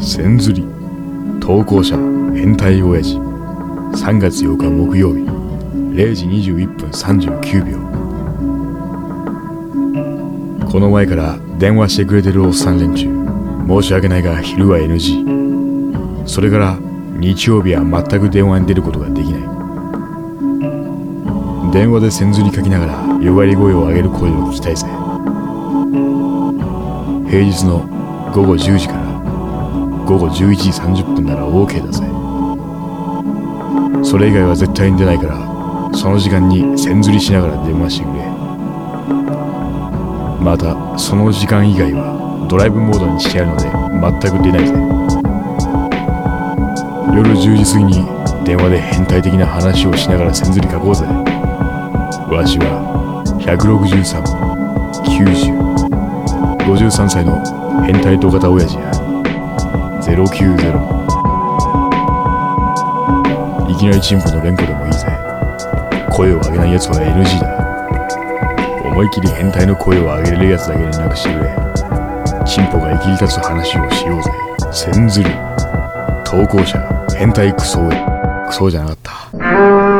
千釣り投稿者変態親父。3月8日木曜日。0時21分39秒。この前から電話してくれてるおっさん連中。申し訳ないが昼は NG それから日曜日は全く電話に出ることができない。電話で千釣り書きながらよがり声を上げる声を聞きたいぜ平日の午後10時から午後11時30分なら OK だぜ。それ以外は絶対に出ないからその時間に千釣りしながら電話してくれ。またその時間以外はドライブモードにしてあるので全く出ないぜ。夜10時過ぎに電話で変態的な話をしながら千釣り書こうぜ。わしは1639053歳の変態と型親父や。090いきなりチンポの連呼でもいいぜ。声を上げない奴は NG だ。思い切り変態の声を上げれる奴だけ連絡してくれ。チンポが生きり立つ話をしようぜ。千釣り投稿者。変態クソクソじゃなかった。